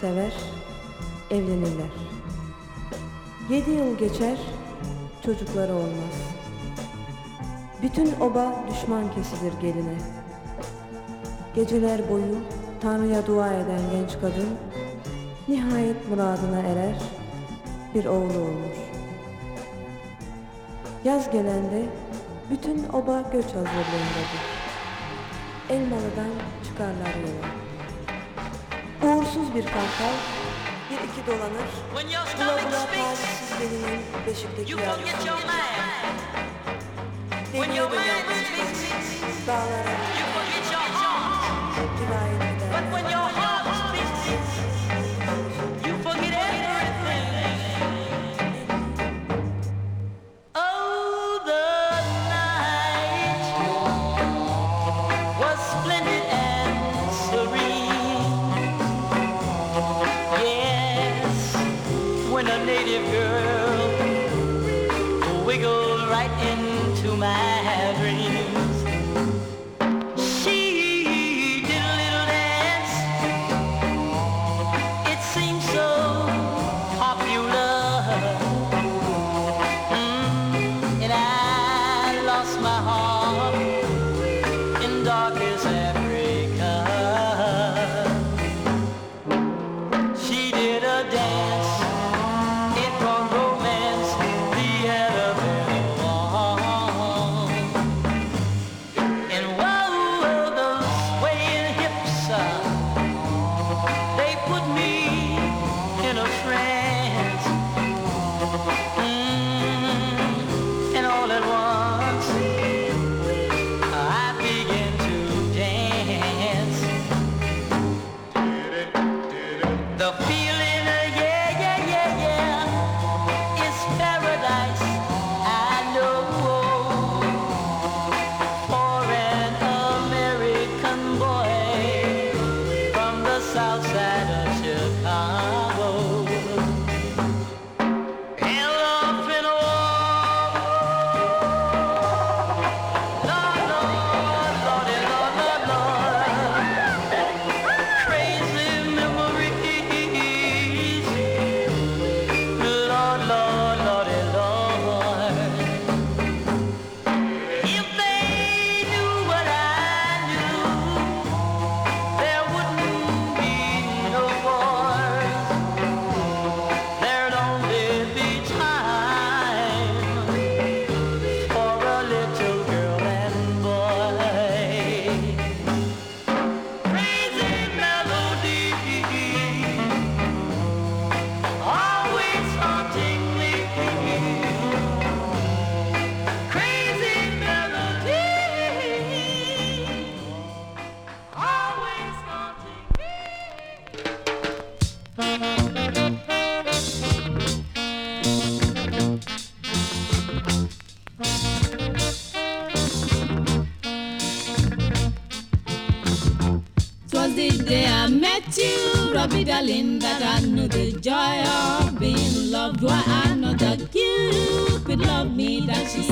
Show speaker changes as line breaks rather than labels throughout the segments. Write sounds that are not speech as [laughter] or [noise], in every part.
sever, evlenirler. Yedi yıl geçer, çocukları olmaz. Bütün oba düşman kesilir geline. Geceler boyu Tanrı'ya dua eden genç kadın, nihayet muradına erer, bir oğlu olur. Yaz gelende bütün oba göç hazırlığındadır. Elmalı'dan çıkarlar yola. Bir kankal, bir iki dolanır, bula bula talihsiz benim beşikteki
yavrusu.
Deniyorum
yalnız,
dağlara, rivayet
darling, that I know the joy of being loved. Why I know that Cupid loved me, that she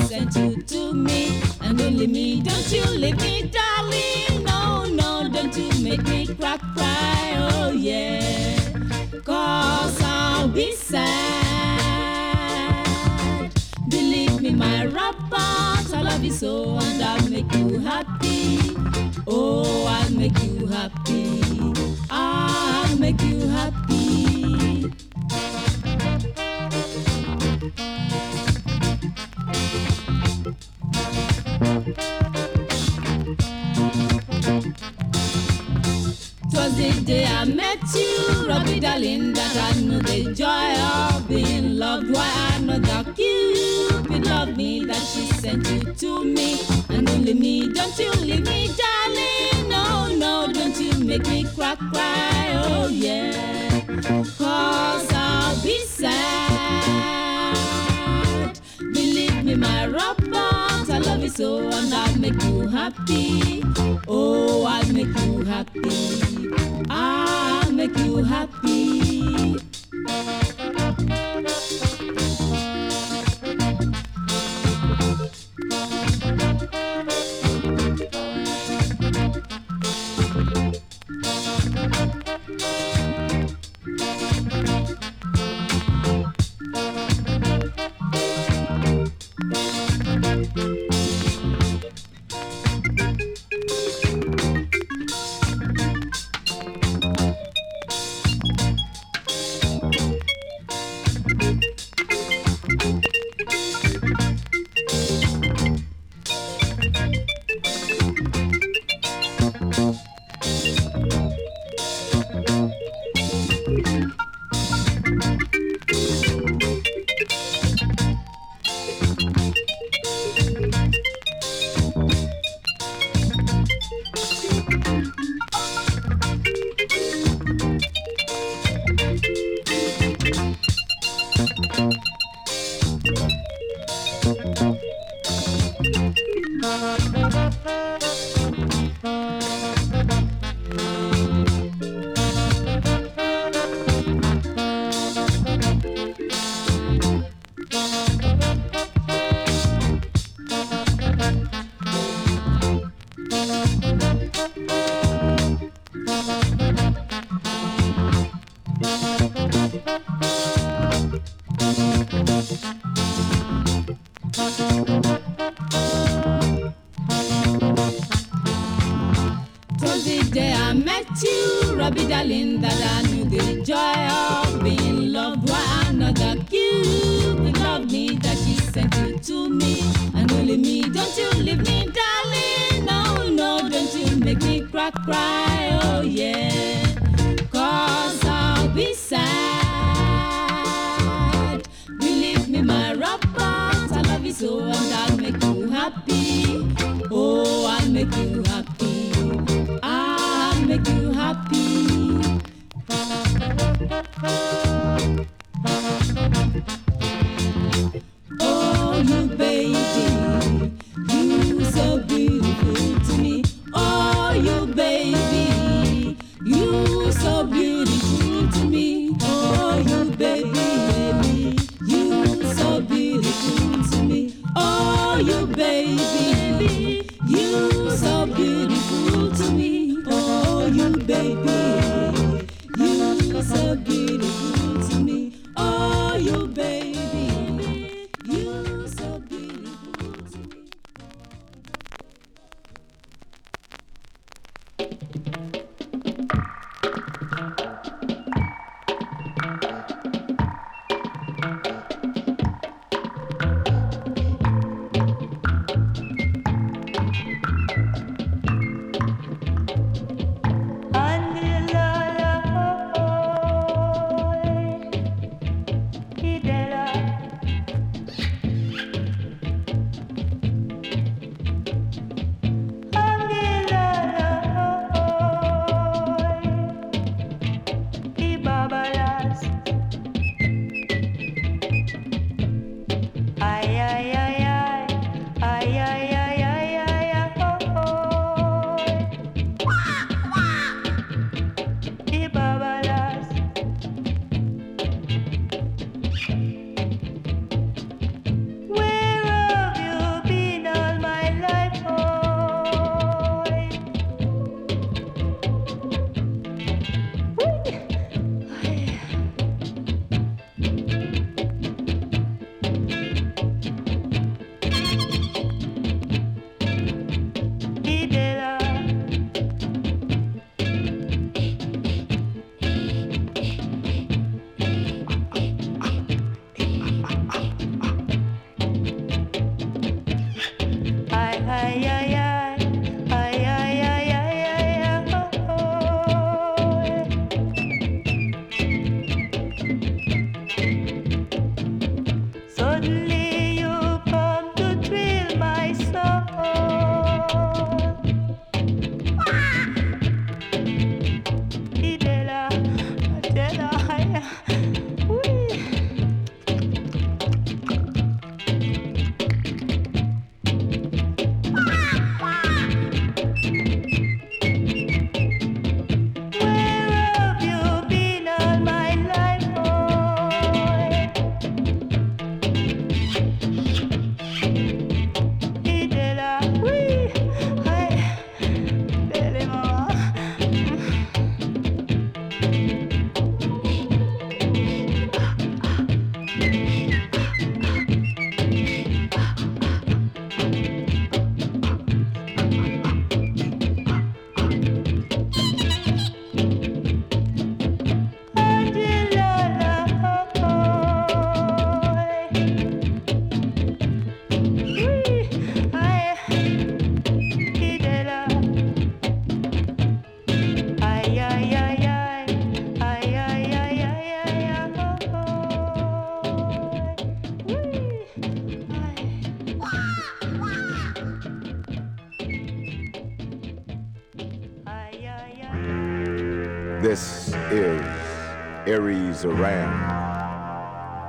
is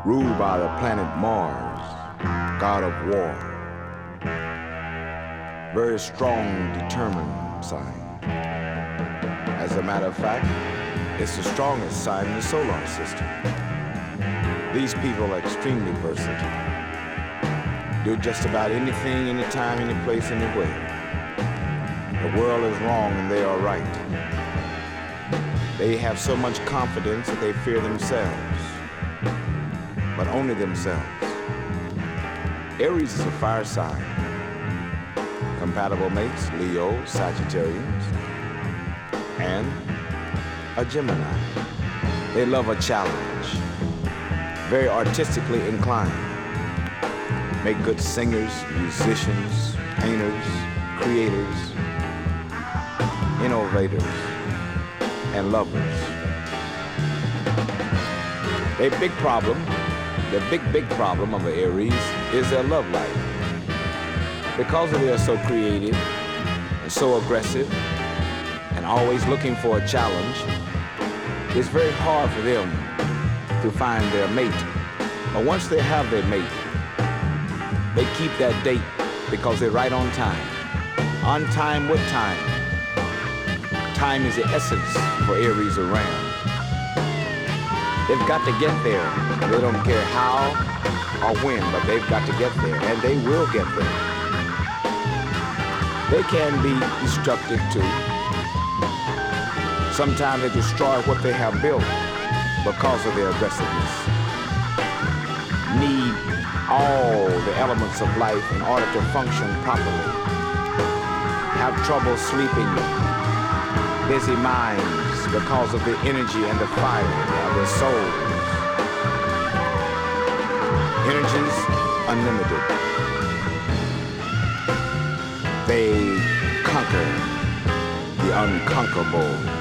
ruled by the planet Mars, god of war. Very strong, determined sign. As a matter of fact, it's the strongest sign in the solar system. These people are extremely versatile. Do just about anything, anytime, any place, anywhere. The world is wrong and they are right. They have so much confidence that they fear themselves, but only themselves. Aries is a fire sign. Compatible mates, Leo, Sagittarius, and a Gemini. They love a challenge, very artistically inclined. Make good singers, musicians, painters, creators, innovators and lovers. A big problem, the big, big problem of the Aries is their love life. Because they are so creative and so aggressive and always looking for a challenge, it's very hard for them to find their mate. But once they have their mate, they keep that date because they're right on time. On time with time. Time is the essence for Aries around. They've got to get there. They don't care how or when, but they've got to get there, and they will get there. They can be destructive too. Sometimes they destroy what they have built because of their aggressiveness. Need all the elements of life in order to function properly. Have trouble sleeping. Busy minds because of the energy and the fire of their souls. Energies unlimited. They conquer the unconquerable.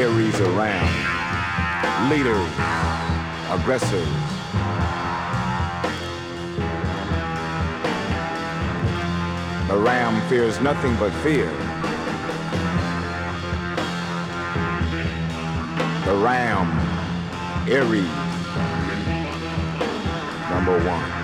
Aries around. Leaders, aggressors. The ram fears nothing but fear. The ram, Aries, number one.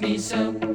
Me
so.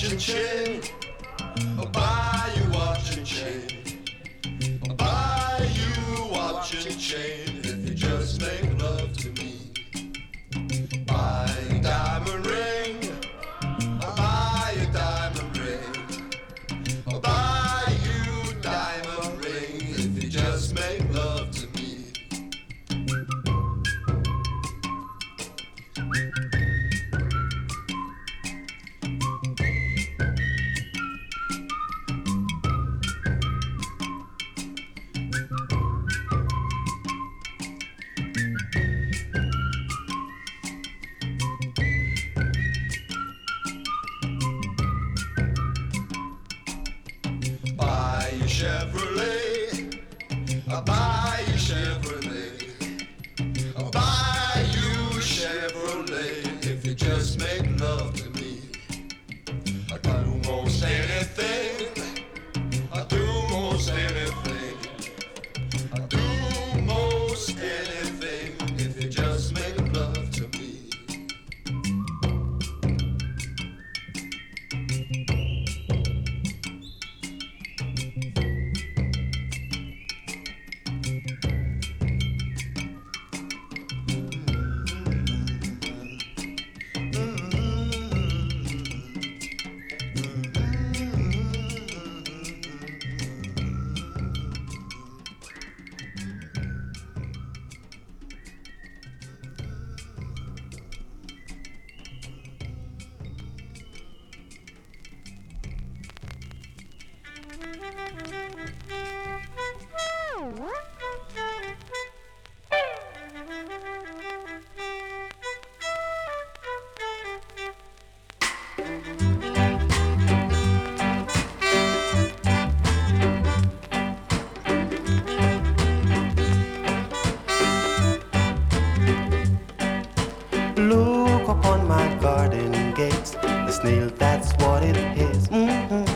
chin chin. garden gates. The snail, that's what it is.
Mm -hmm.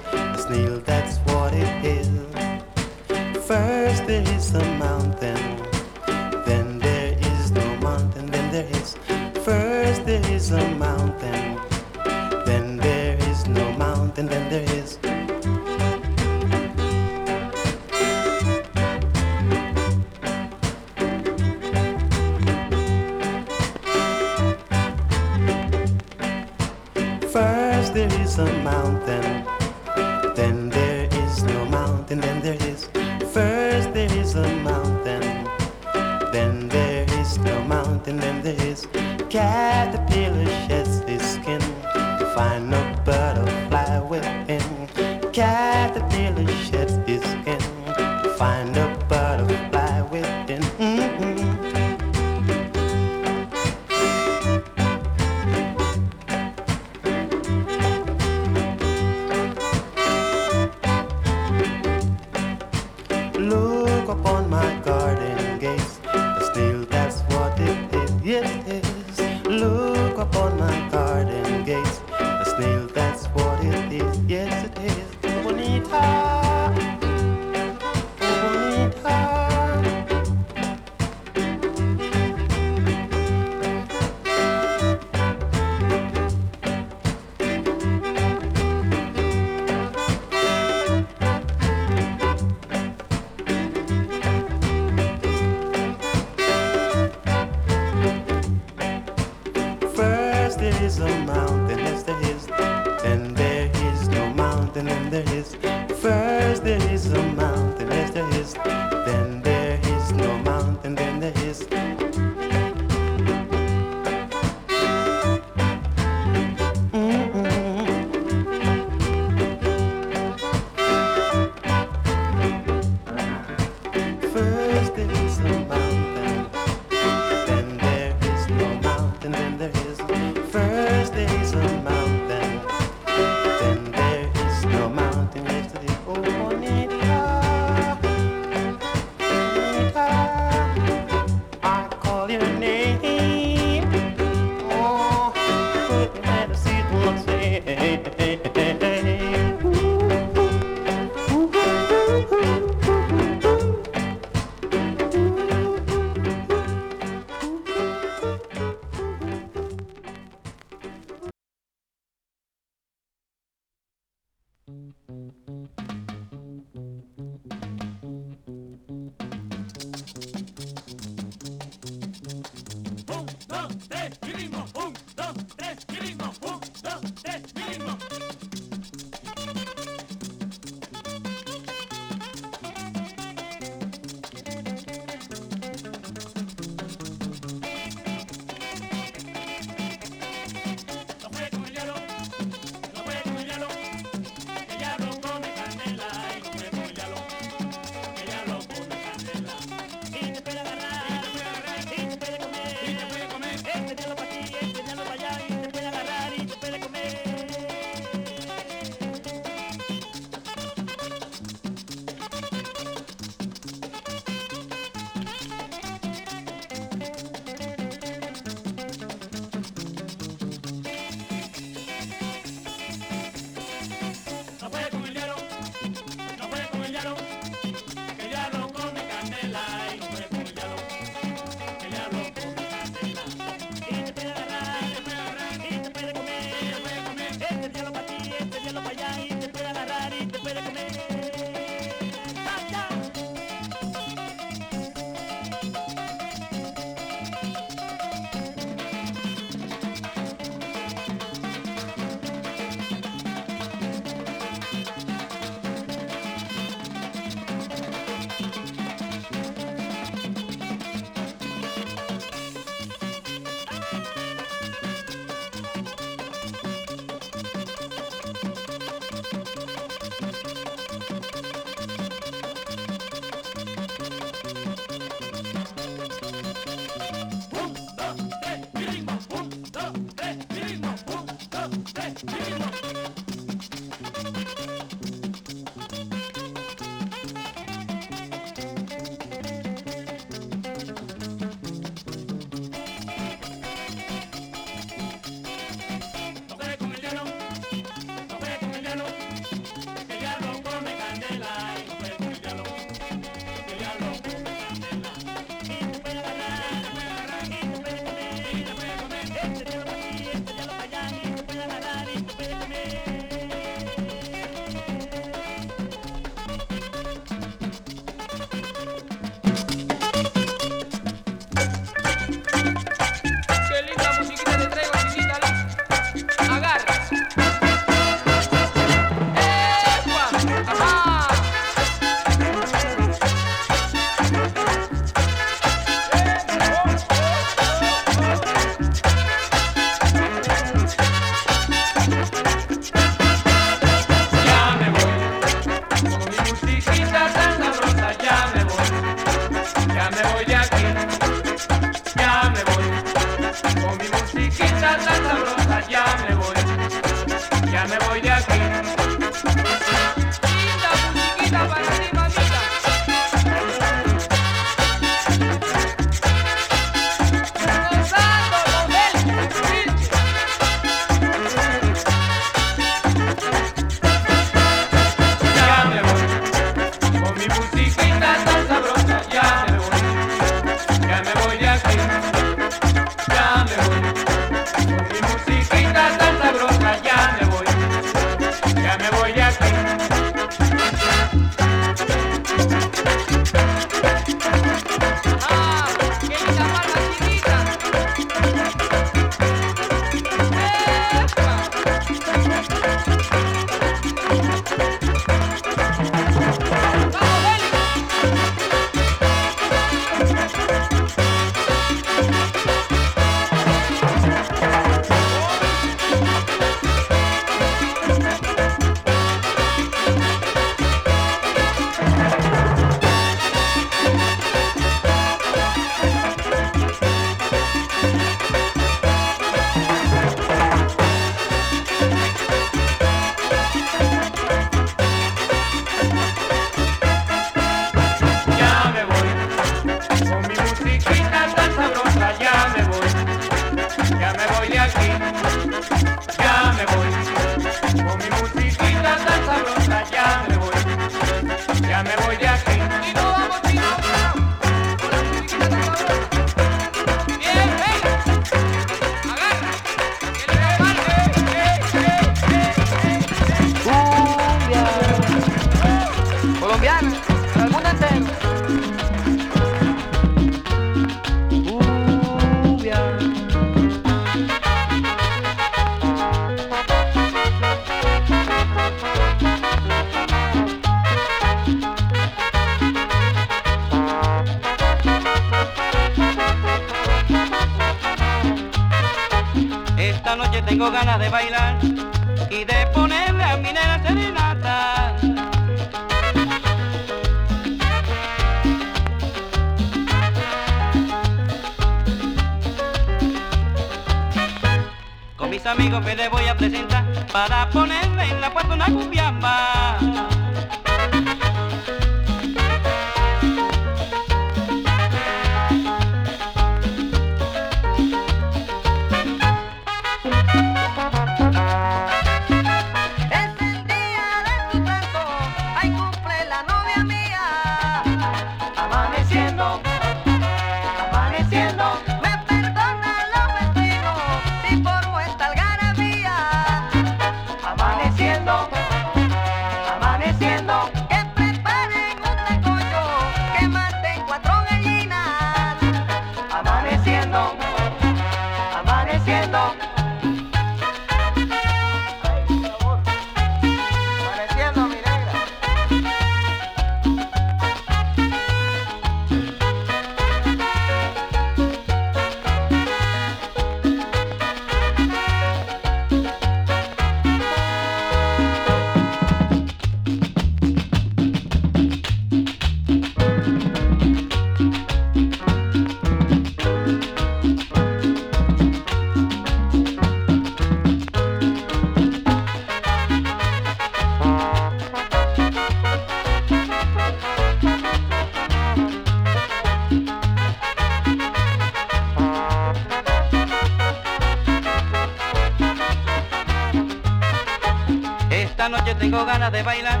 Ganas de bailar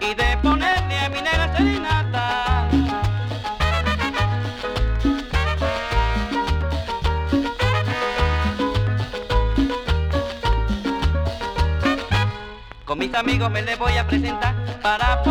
y de ponerle a mi nena serenata. Con mis amigos
me
les voy a presentar para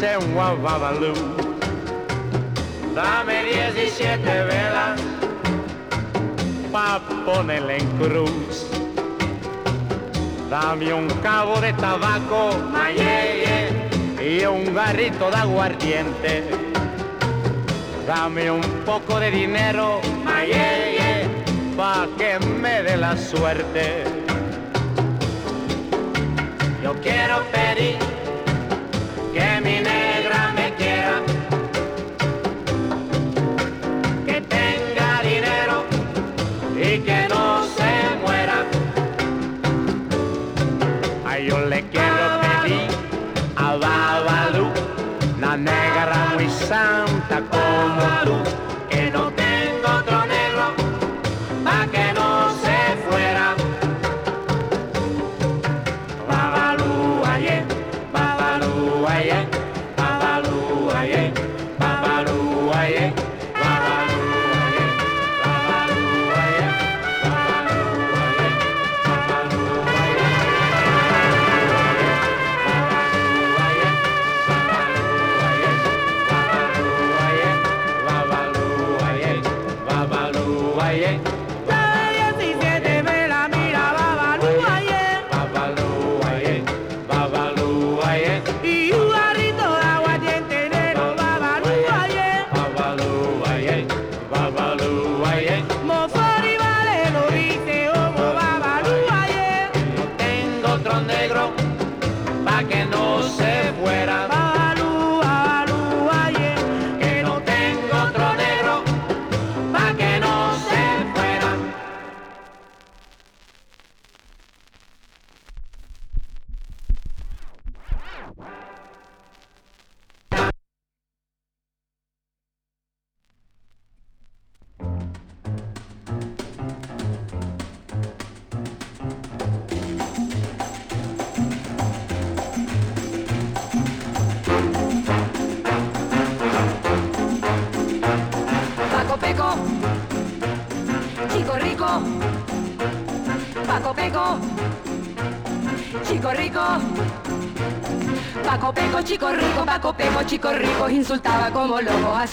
La Senwa Babalú. Dame 17 velas pa' ponerle en cruz. Dame un cabo de tabaco, y un garrito de aguardiente. Dame un poco de dinero, pa' que me dé la suerte. Yo quiero pedir que mi santa como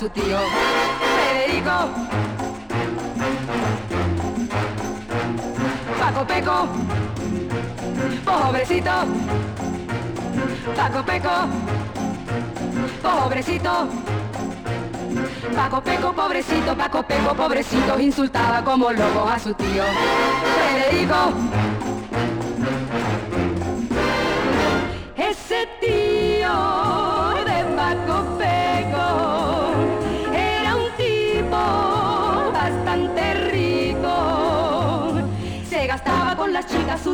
su Federico. Paco Peco, pobrecito, Paco Peco, pobrecito. Paco Peco, pobrecito, Paco Peco, pobrecito, insultaba como loco a su tío Federico.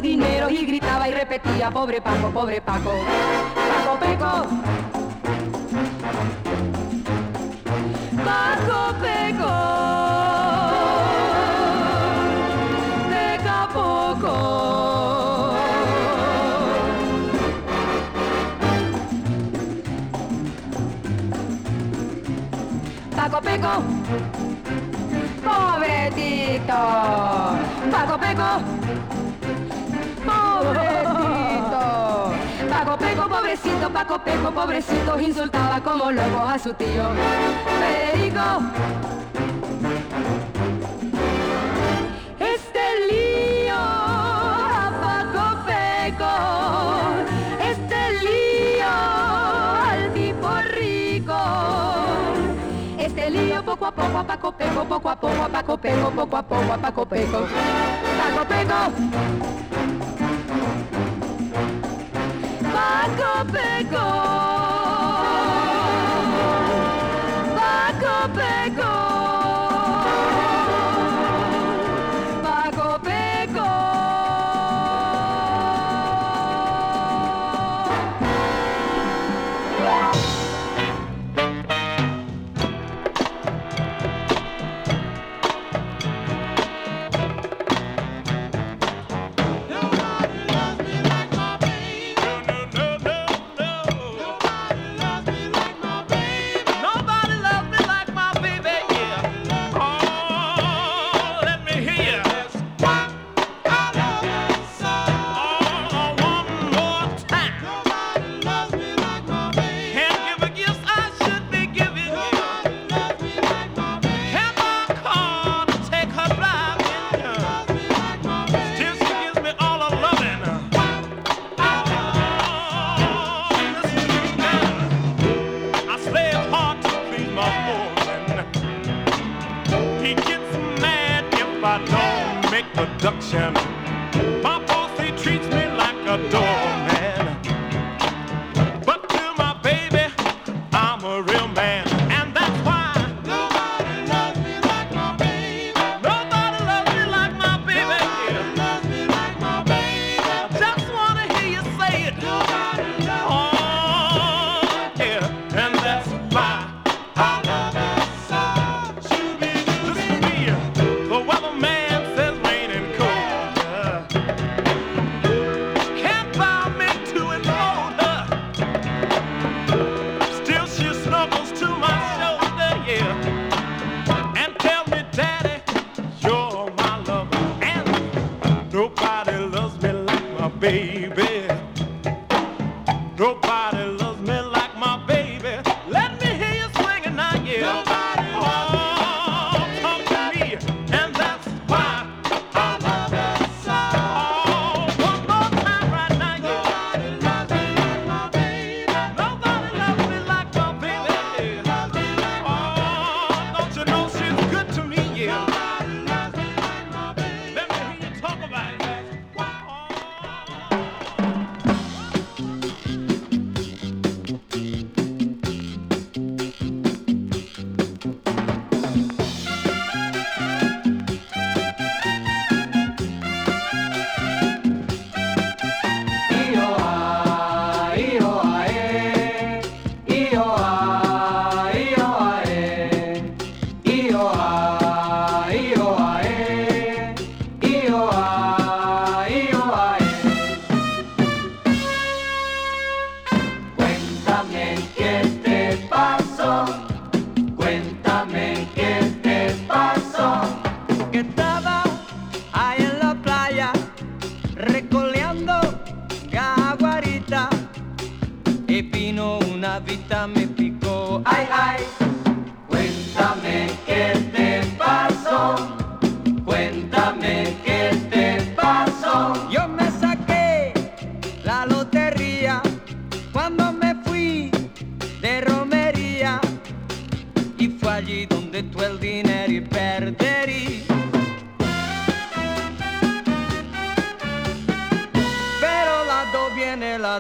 Dinero y gritaba y repetía, pobre Paco, pobre Paco. Paco Peco. Paco Peco Peca poco Paco Peco Pobretito Paco Peco Peco, pobrecito, Paco Peco, pobrecito, insultaba como loco a su tío Federico. Este lío a Paco Peco, este lío al tipo rico, este lío poco a poco a Paco Peco, poco a poco a Paco Peco, poco a poco a Paco Peco, Paco Peco. Paco Peco. Paco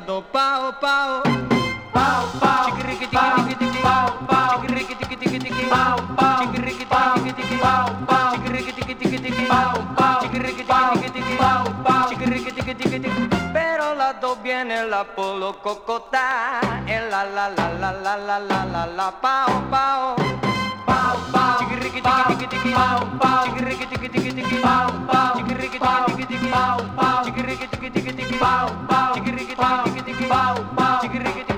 do
pau pau. Pau pau
tiquirique tiquirique tiquirique
pau pau.
Tiquirique tiquirique tiquirique
pau pau
tiquirique tiquirique tiquirique
pau pau.
Tiquirique tiquirique tiquirique
pau pau
tiquirique tiquirique tiquirique lado viene la polo cocota, el la la la la la la la la la pao pao. Pao pao,
chiquiriki tiki tiki
pao pao, chiquiriki tiki tiki tiki pao pao, chiquiriki tiki tiki tiki pao pao, chiquiriki tiki tiki tiki pao pao, chiquiriki tiki tiki tiki pao pao, chiquiriki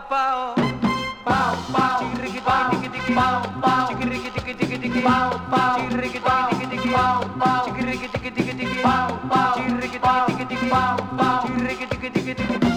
pao pao pao dikit dikit dikit pao pao dikit dikit dikit dikit pao pao dikit dikit dikit pao pao dikit dikit dikit dikit pao pao dikit dikit pao pao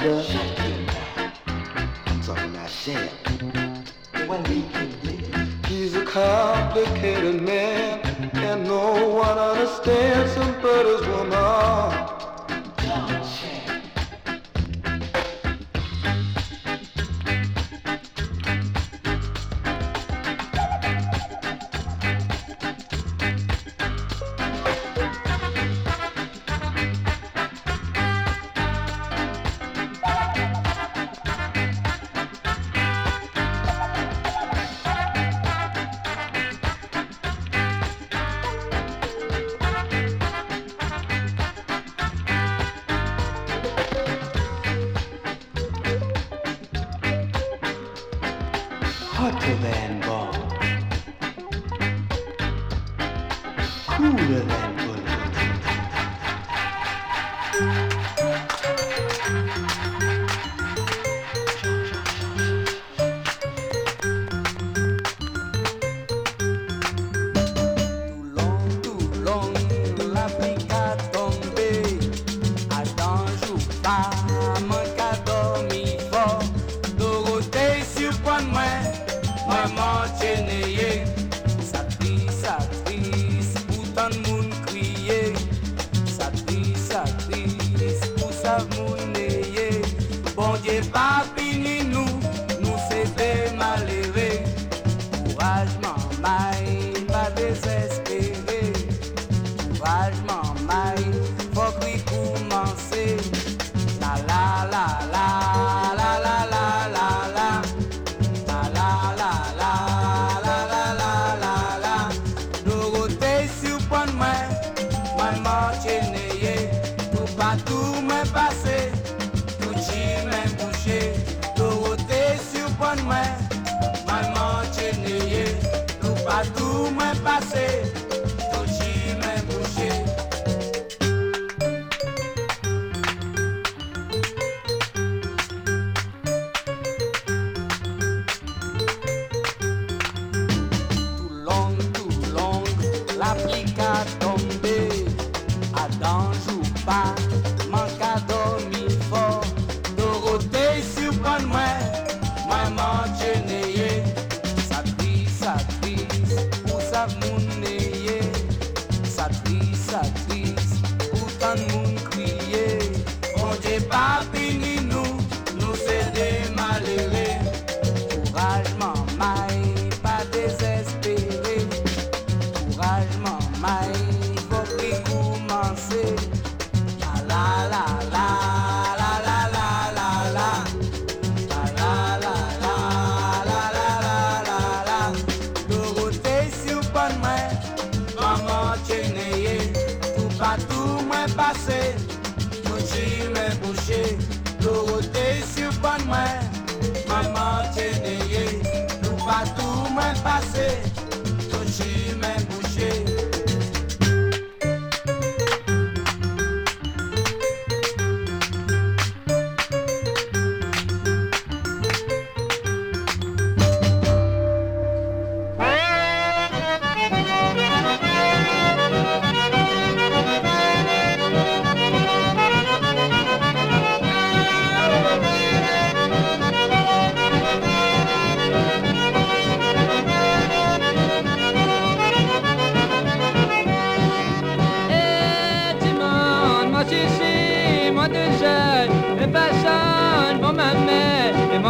I'm talking about Sam. When can. He's a complicated man.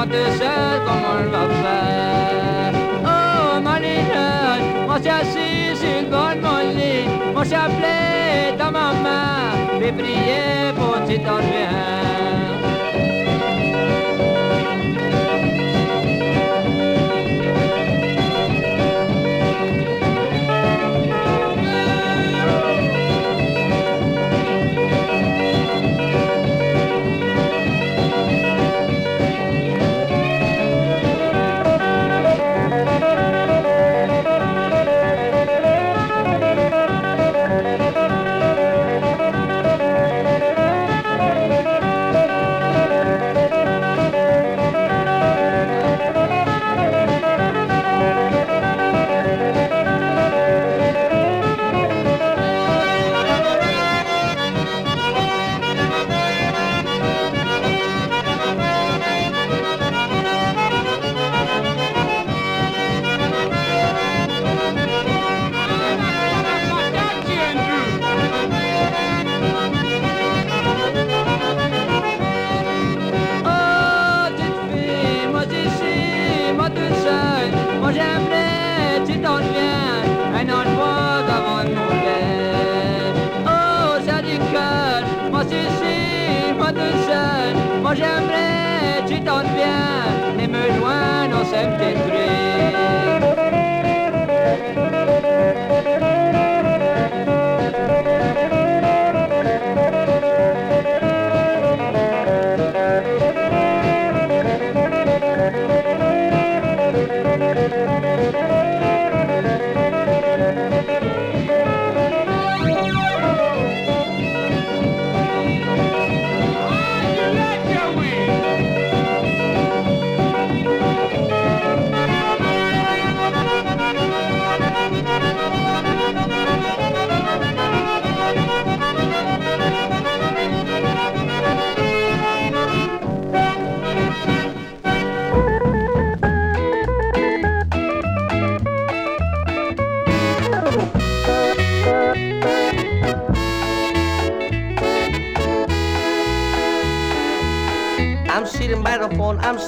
chanteuse comme on
va faire. Oh, marineuse, mon my il donne mon lit, mon chapelet dans ma main, fais prier pour t'y
dormir.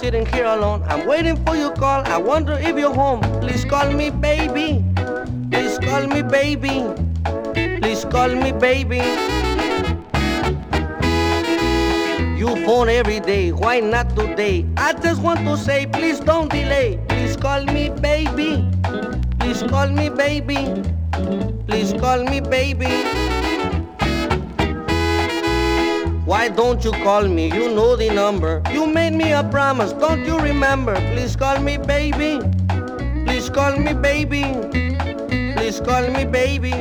Sitting here alone. I'm waiting for your call. I wonder if you're home. Please call me baby. Please call me baby. Please call me baby. You phone every day, why not today? I just want to say, please don't delay. Please call me baby. Please call me baby. Please call me baby. Why don't you call me? You know the number. You made me a promise, don't you remember? Please call me baby. Please call me baby. Please call me baby.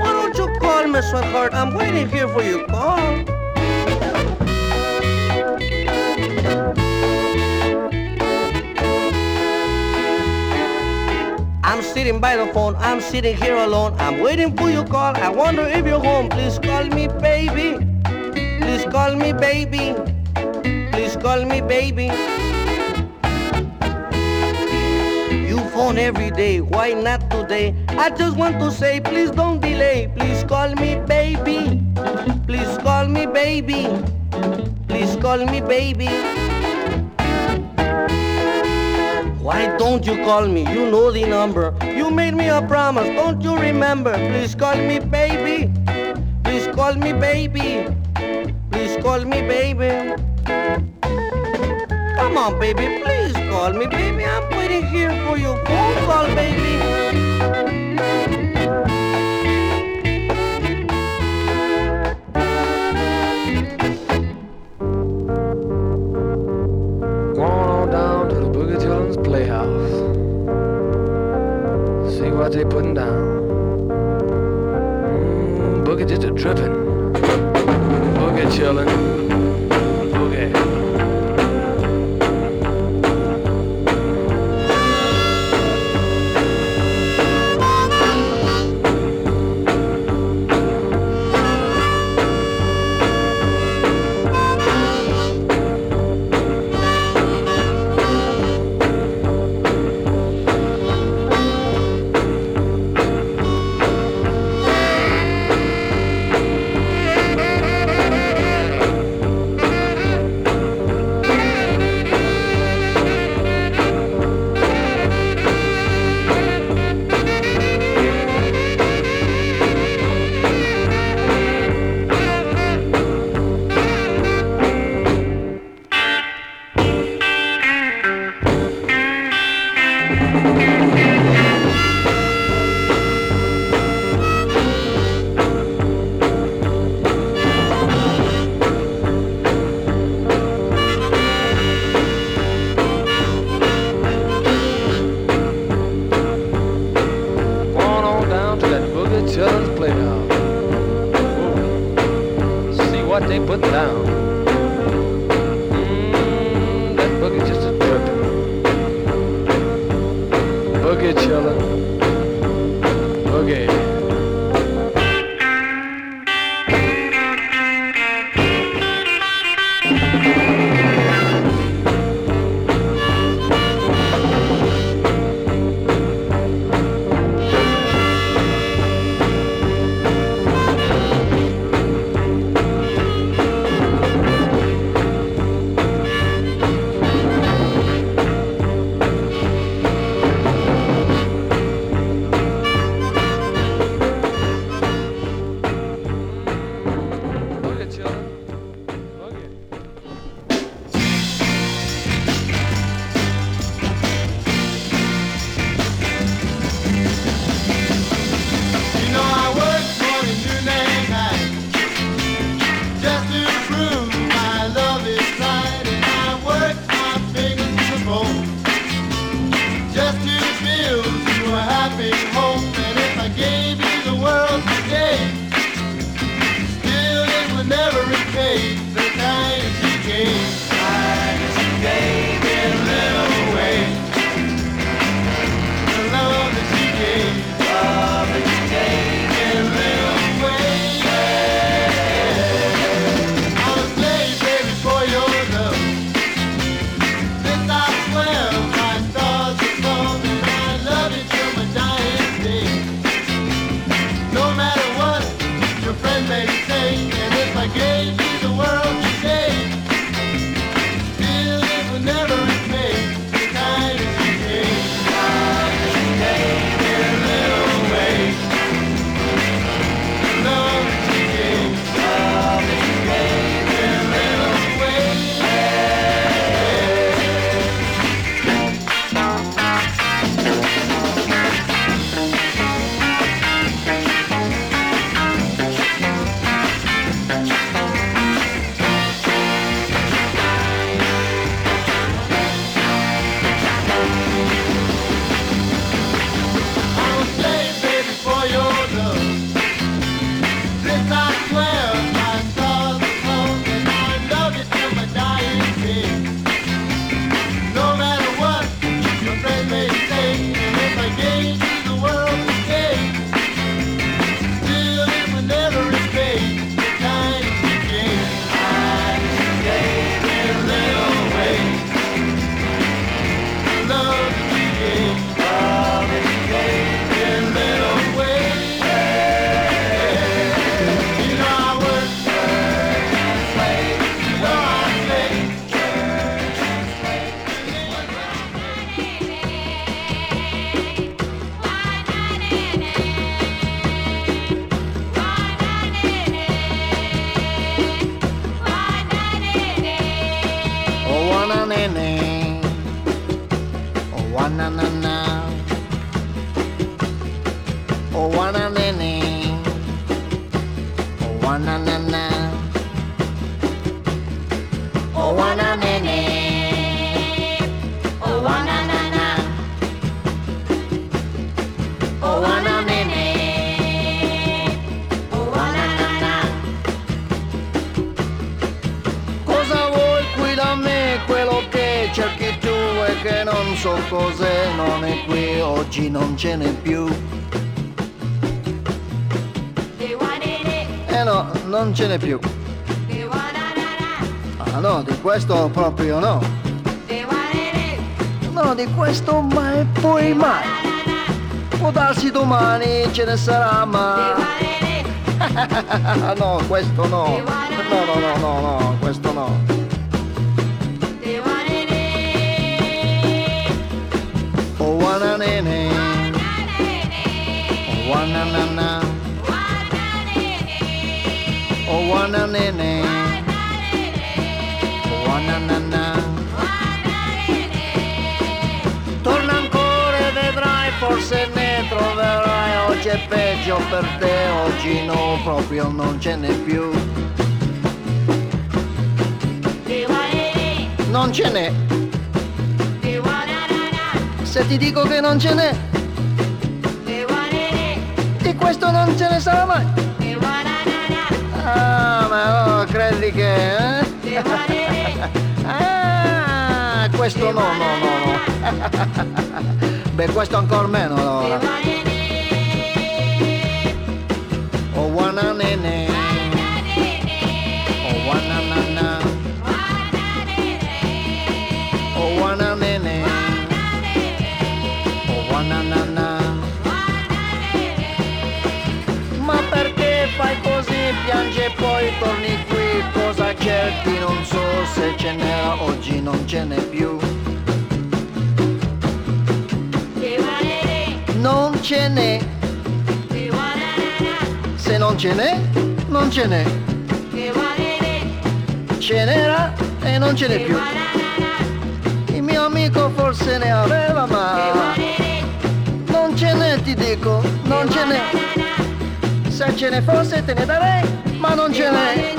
Why don't you call me, sweetheart? I'm waiting here for your call. Sitting by the phone, I'm sitting here alone. I'm waiting for your call. I wonder if you're home. Please call me baby. Please call me baby. Please call me baby. You phone every day, why not today? I just want to say, please don't delay. Please call me baby. Please call me baby. Please call me baby. Why don't you call me? You know the number. You made me a promise, don't you remember? Please call me baby. Please call me baby. Please call me baby. Come on, baby, please call me, baby. I'm waiting here for you. phone call, baby.
What they putting down. Mm, boogie just a tripping. Boogie chillin'.
Non ce n'è più. Eh no, non ce n'è più. Ah no, di questo proprio no. No, di questo mai poi mai. Può darsi domani ce ne sarà, ma... [laughs] no, questo no. No, no, no, no, no, questo no. Oh, wananene. Oh, wananana. Oh, wananene. Oh, wananana. Torna ancora e vedrai, forse ne troverai. Oggi è peggio per te, oggi no, proprio non ce n'è più. Non ce n'è. Se ti dico che non ce n'è, questo non ce ne sarà mai. Ah, ma no, credi che... Eh? [laughs] ah, questo no, no, no, no. [laughs] Beh, questo ancora meno allora. Piangi e poi torni qui. Cosa cerchi? Non so se ce n'era, oggi non ce n'è più. Non ce n'è. Se non ce n'è, non ce n'è. Ce n'era e non ce n'è più. Il mio amico forse ne aveva, ma non ce n'è, ti dico, non ce n'è. Se ce ne fosse te ne darei, ma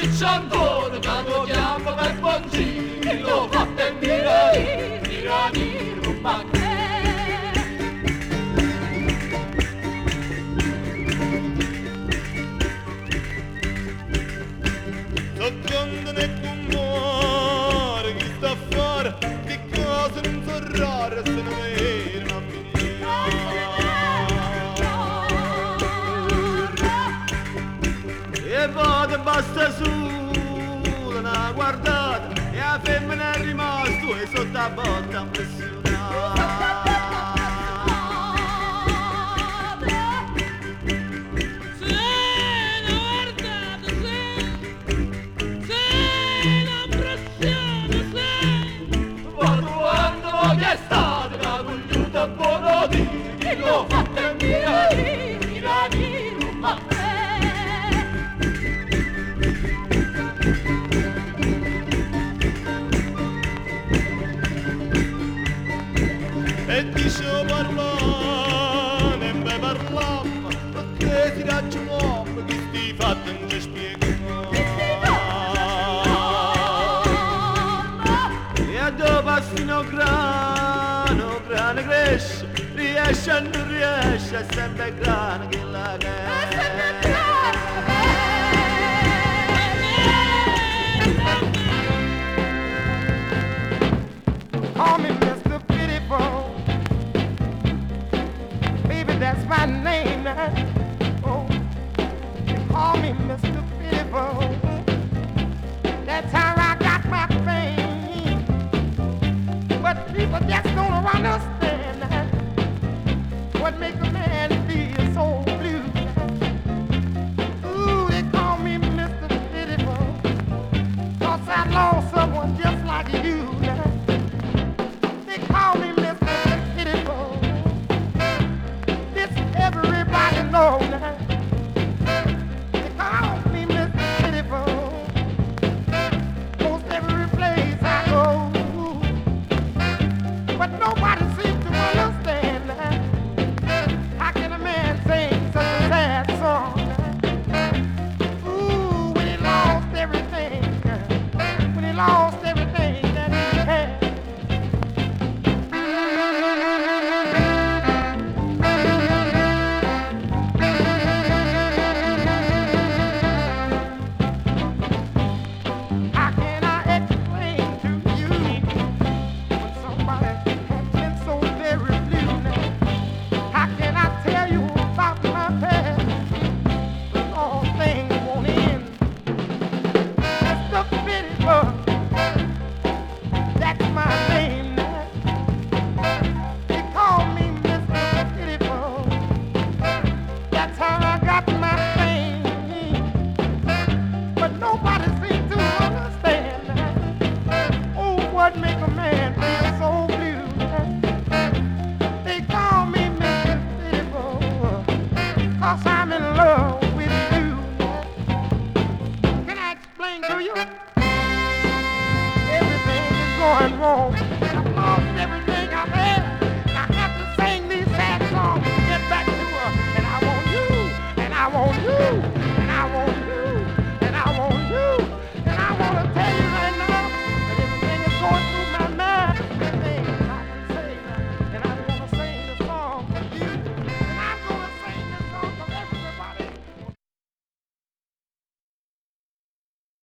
diciandone quando
chiama
per
buongino fa te mirare mirare un banco Gesù guardata e la femmina è rimasta e sotto a botta
pressione. yaşa nur yaşa sen de gran gilage.